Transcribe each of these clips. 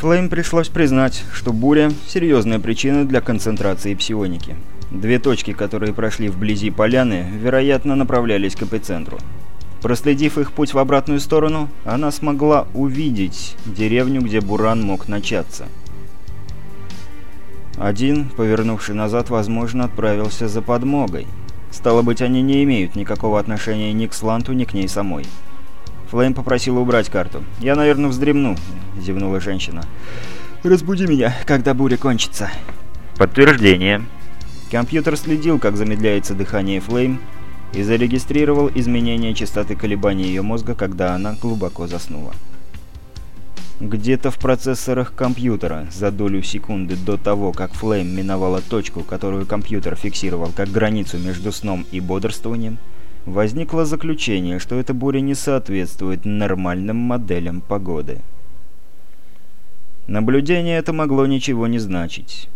Флейм пришлось признать, что буря – серьезная причина для концентрации псионики. Две точки, которые прошли вблизи поляны, вероятно, направлялись к эпицентру. Проследив их путь в обратную сторону, она смогла увидеть деревню, где буран мог начаться. Один, повернувший назад, возможно, отправился за подмогой. Стало быть, они не имеют никакого отношения ни к Сланту, ни к ней самой. Флейм попросила убрать карту. «Я, наверное, вздремну», — зевнула женщина. «Разбуди меня, когда буря кончится». «Подтверждение». Компьютер следил, как замедляется дыхание Флейм, и зарегистрировал изменение частоты колебаний ее мозга, когда она глубоко заснула. Где-то в процессорах компьютера за долю секунды до того, как Флейм миновала точку, которую компьютер фиксировал как границу между сном и бодрствованием, возникло заключение, что эта буря не соответствует нормальным моделям погоды. Наблюдение это могло ничего не значить.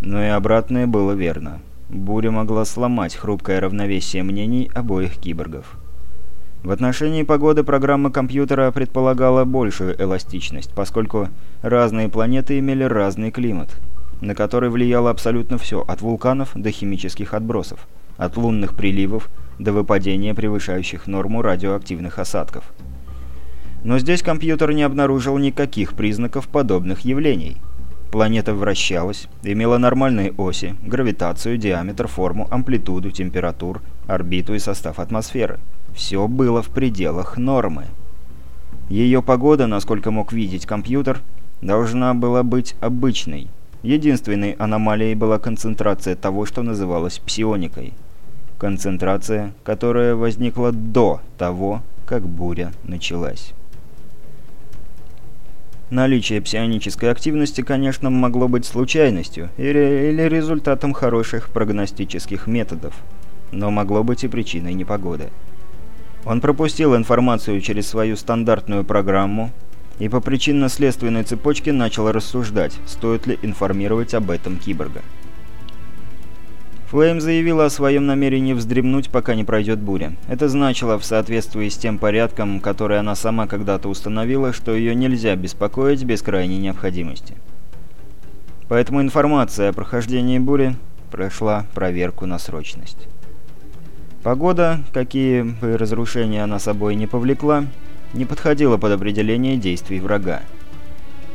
Но и обратное было верно. Буря могла сломать хрупкое равновесие мнений обоих киборгов. В отношении погоды программа компьютера предполагала большую эластичность, поскольку разные планеты имели разный климат, на который влияло абсолютно все, от вулканов до химических отбросов, от лунных приливов до выпадения превышающих норму радиоактивных осадков. Но здесь компьютер не обнаружил никаких признаков подобных явлений. Планета вращалась, имела нормальные оси, гравитацию, диаметр, форму, амплитуду, температуру, орбиту и состав атмосферы. Все было в пределах нормы. Ее погода, насколько мог видеть компьютер, должна была быть обычной. Единственной аномалией была концентрация того, что называлось псионикой – Концентрация, которая возникла до того, как буря началась. Наличие псионической активности, конечно, могло быть случайностью или, или результатом хороших прогностических методов, но могло быть и причиной непогоды. Он пропустил информацию через свою стандартную программу и по причинно-следственной цепочке начал рассуждать, стоит ли информировать об этом киборга. Флейм заявила о своем намерении вздремнуть, пока не пройдет буря. Это значило, в соответствии с тем порядком, который она сама когда-то установила, что ее нельзя беспокоить без крайней необходимости. Поэтому информация о прохождении бури прошла проверку на срочность. Погода, какие бы разрушения она собой не повлекла, не подходила под определение действий врага.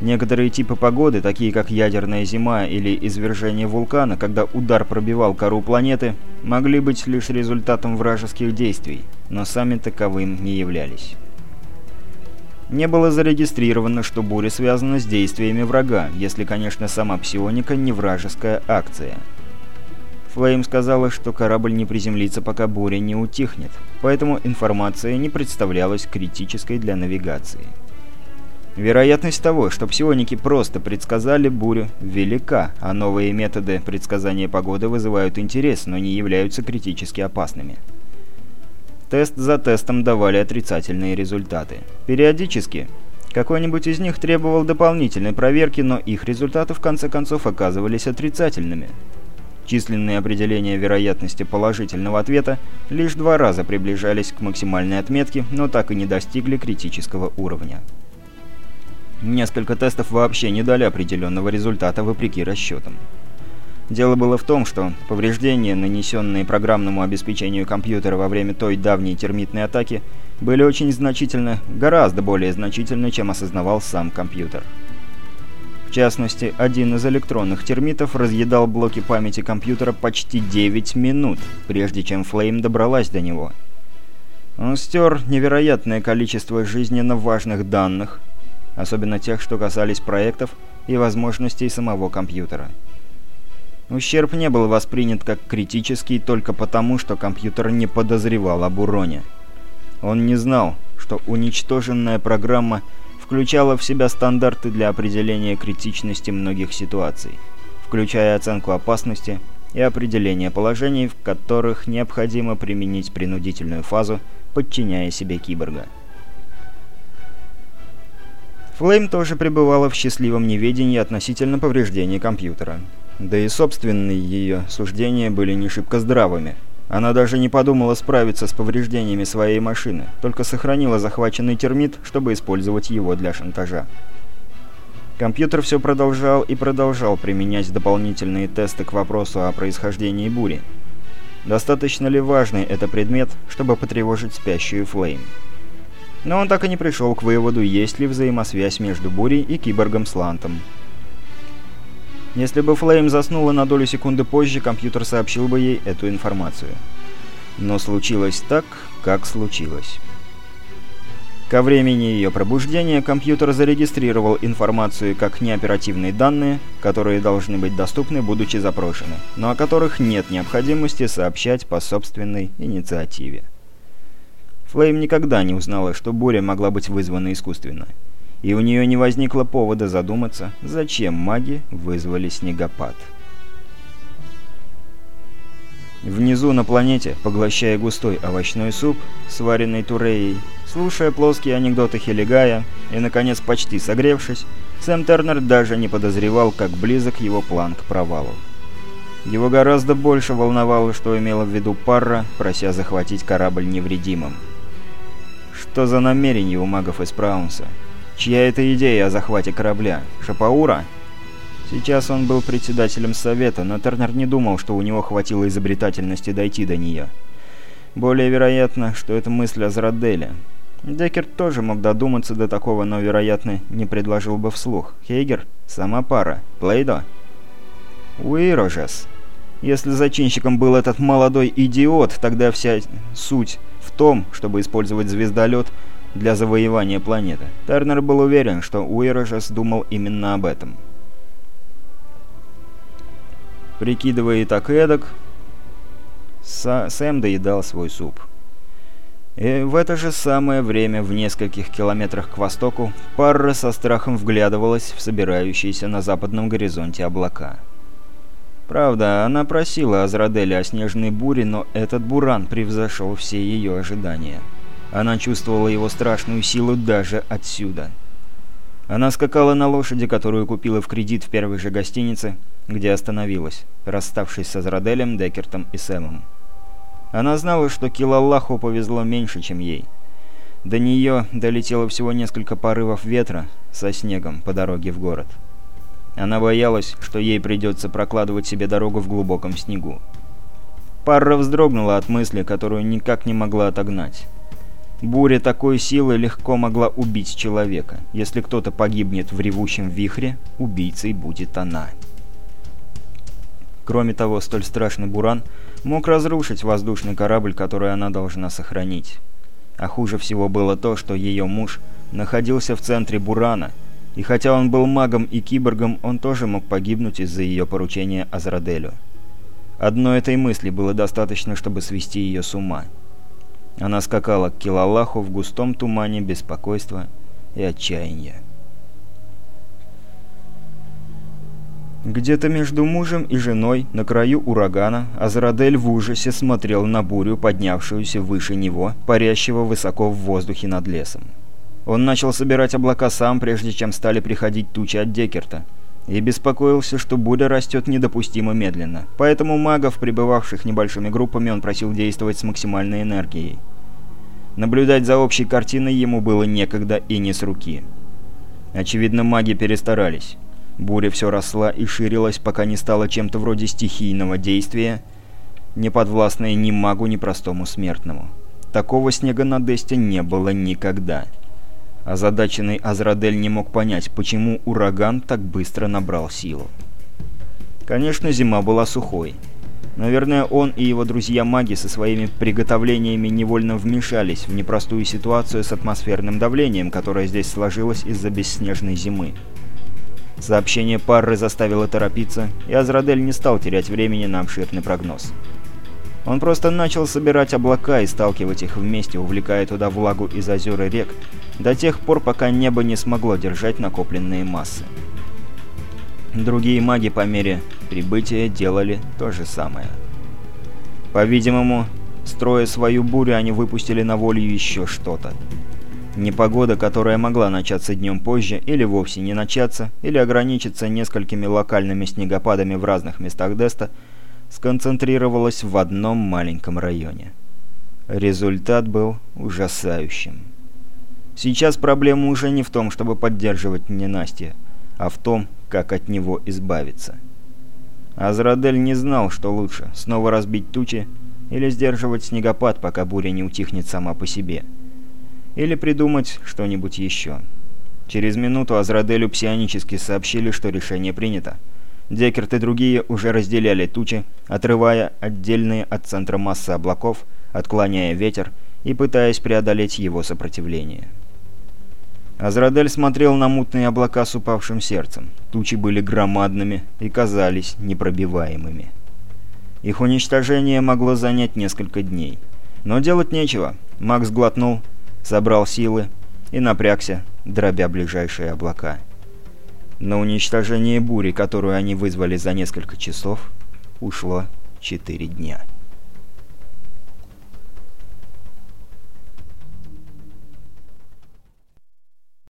Некоторые типы погоды, такие как ядерная зима или извержение вулкана, когда удар пробивал кору планеты, могли быть лишь результатом вражеских действий, но сами таковым не являлись. Не было зарегистрировано, что буря связана с действиями врага, если, конечно, сама псионика не вражеская акция. Флейм сказала, что корабль не приземлится, пока буря не утихнет, поэтому информация не представлялась критической для навигации. Вероятность того, что псионики просто предсказали бурю, велика, а новые методы предсказания погоды вызывают интерес, но не являются критически опасными. Тест за тестом давали отрицательные результаты. Периодически какой-нибудь из них требовал дополнительной проверки, но их результаты в конце концов оказывались отрицательными. Численные определения вероятности положительного ответа лишь два раза приближались к максимальной отметке, но так и не достигли критического уровня. Несколько тестов вообще не дали определенного результата вопреки расчетам. Дело было в том, что повреждения, нанесенные программному обеспечению компьютера во время той давней термитной атаки, были очень значительны, гораздо более значительны, чем осознавал сам компьютер. В частности, один из электронных термитов разъедал блоки памяти компьютера почти 9 минут, прежде чем Флейм добралась до него. Он стер невероятное количество жизненно важных данных, особенно тех, что касались проектов и возможностей самого компьютера. Ущерб не был воспринят как критический только потому, что компьютер не подозревал об уроне. Он не знал, что уничтоженная программа включала в себя стандарты для определения критичности многих ситуаций, включая оценку опасности и определение положений, в которых необходимо применить принудительную фазу, подчиняя себе киборга. Флейм тоже пребывала в счастливом неведении относительно повреждений компьютера. Да и собственные ее суждения были не шибко здравыми. Она даже не подумала справиться с повреждениями своей машины, только сохранила захваченный термит, чтобы использовать его для шантажа. Компьютер все продолжал и продолжал применять дополнительные тесты к вопросу о происхождении бури. Достаточно ли важный это предмет, чтобы потревожить спящую Флейм? Но он так и не пришел к выводу, есть ли взаимосвязь между бурей и киборгом Слантом. Если бы Флейм заснула на долю секунды позже, компьютер сообщил бы ей эту информацию. Но случилось так, как случилось. Ко времени ее пробуждения компьютер зарегистрировал информацию как неоперативные данные, которые должны быть доступны, будучи запрошены, но о которых нет необходимости сообщать по собственной инициативе. Флейм никогда не узнала, что буря могла быть вызвана искусственно. И у нее не возникло повода задуматься, зачем маги вызвали снегопад. Внизу на планете, поглощая густой овощной суп, сваренный туреей, Слушая плоские анекдоты Хелигая и, наконец, почти согревшись, Сэм Тернер даже не подозревал, как близок его план к провалу. Его гораздо больше волновало, что имела в виду Парра, прося захватить корабль невредимым. Что за намерение у магов из Праунса? Чья это идея о захвате корабля? Шапаура? Сейчас он был председателем совета, но Тернер не думал, что у него хватило изобретательности дойти до нее. Более вероятно, что это мысль о Азраделе. Деккер тоже мог додуматься до такого, но, вероятно, не предложил бы вслух. Хейгер? Сама пара. Плейдо? Уирожес. Если зачинщиком был этот молодой идиот, тогда вся суть в том, чтобы использовать звездолет для завоевания планеты. Тернер был уверен, что Уирожес думал именно об этом. Прикидывая и так эдак, Сэм доедал свой суп. И в это же самое время, в нескольких километрах к востоку, Парра со страхом вглядывалась в собирающиеся на западном горизонте облака. Правда, она просила Азраделя о снежной буре, но этот буран превзошел все ее ожидания. Она чувствовала его страшную силу даже отсюда. Она скакала на лошади, которую купила в кредит в первой же гостинице, где остановилась, расставшись с Азраделем, Деккертом и Сэмом. Она знала, что Килаллаху повезло меньше, чем ей. До нее долетело всего несколько порывов ветра со снегом по дороге в город. Она боялась, что ей придется прокладывать себе дорогу в глубоком снегу. Парра вздрогнула от мысли, которую никак не могла отогнать. Буря такой силы легко могла убить человека. Если кто-то погибнет в ревущем вихре, убийцей будет она. Кроме того, столь страшный буран мог разрушить воздушный корабль, который она должна сохранить. А хуже всего было то, что ее муж находился в центре бурана, и хотя он был магом и киборгом, он тоже мог погибнуть из-за ее поручения Азраделю. Одной этой мысли было достаточно, чтобы свести ее с ума. Она скакала к Килалаху в густом тумане беспокойства и отчаяния. Где-то между мужем и женой, на краю урагана, Азрадель в ужасе смотрел на бурю, поднявшуюся выше него, парящего высоко в воздухе над лесом. Он начал собирать облака сам, прежде чем стали приходить тучи от Декерта, и беспокоился, что буря растет недопустимо медленно. Поэтому магов, пребывавших небольшими группами, он просил действовать с максимальной энергией. Наблюдать за общей картиной ему было некогда и не с руки. Очевидно, маги перестарались. Буря все росла и ширилась, пока не стала чем-то вроде стихийного действия, не подвластное ни магу, ни простому смертному. Такого снега на Десте не было никогда. Озадаченный Азрадель не мог понять, почему ураган так быстро набрал силу. Конечно, зима была сухой. Наверное, он и его друзья-маги со своими приготовлениями невольно вмешались в непростую ситуацию с атмосферным давлением, которое здесь сложилось из-за бесснежной зимы. Сообщение Парры заставило торопиться, и Азрадель не стал терять времени на обширный прогноз. Он просто начал собирать облака и сталкивать их вместе, увлекая туда влагу из озер и рек, до тех пор, пока небо не смогло держать накопленные массы. Другие маги по мере прибытия делали то же самое. По-видимому, строя свою бурю, они выпустили на волю еще что-то. Непогода, которая могла начаться днем позже, или вовсе не начаться, или ограничиться несколькими локальными снегопадами в разных местах Деста, сконцентрировалась в одном маленьком районе. Результат был ужасающим. Сейчас проблема уже не в том, чтобы поддерживать ненастье, а в том, как от него избавиться. Азрадель не знал, что лучше – снова разбить тучи или сдерживать снегопад, пока буря не утихнет сама по себе. Или придумать что-нибудь еще. Через минуту Азраделю псионически сообщили, что решение принято. Декерт и другие уже разделяли тучи, отрывая отдельные от центра массы облаков, отклоняя ветер и пытаясь преодолеть его сопротивление. Азрадель смотрел на мутные облака с упавшим сердцем. Тучи были громадными и казались непробиваемыми. Их уничтожение могло занять несколько дней. Но делать нечего. Макс глотнул, собрал силы и напрягся, дробя ближайшие облака. На уничтожение бури, которую они вызвали за несколько часов, ушло четыре дня.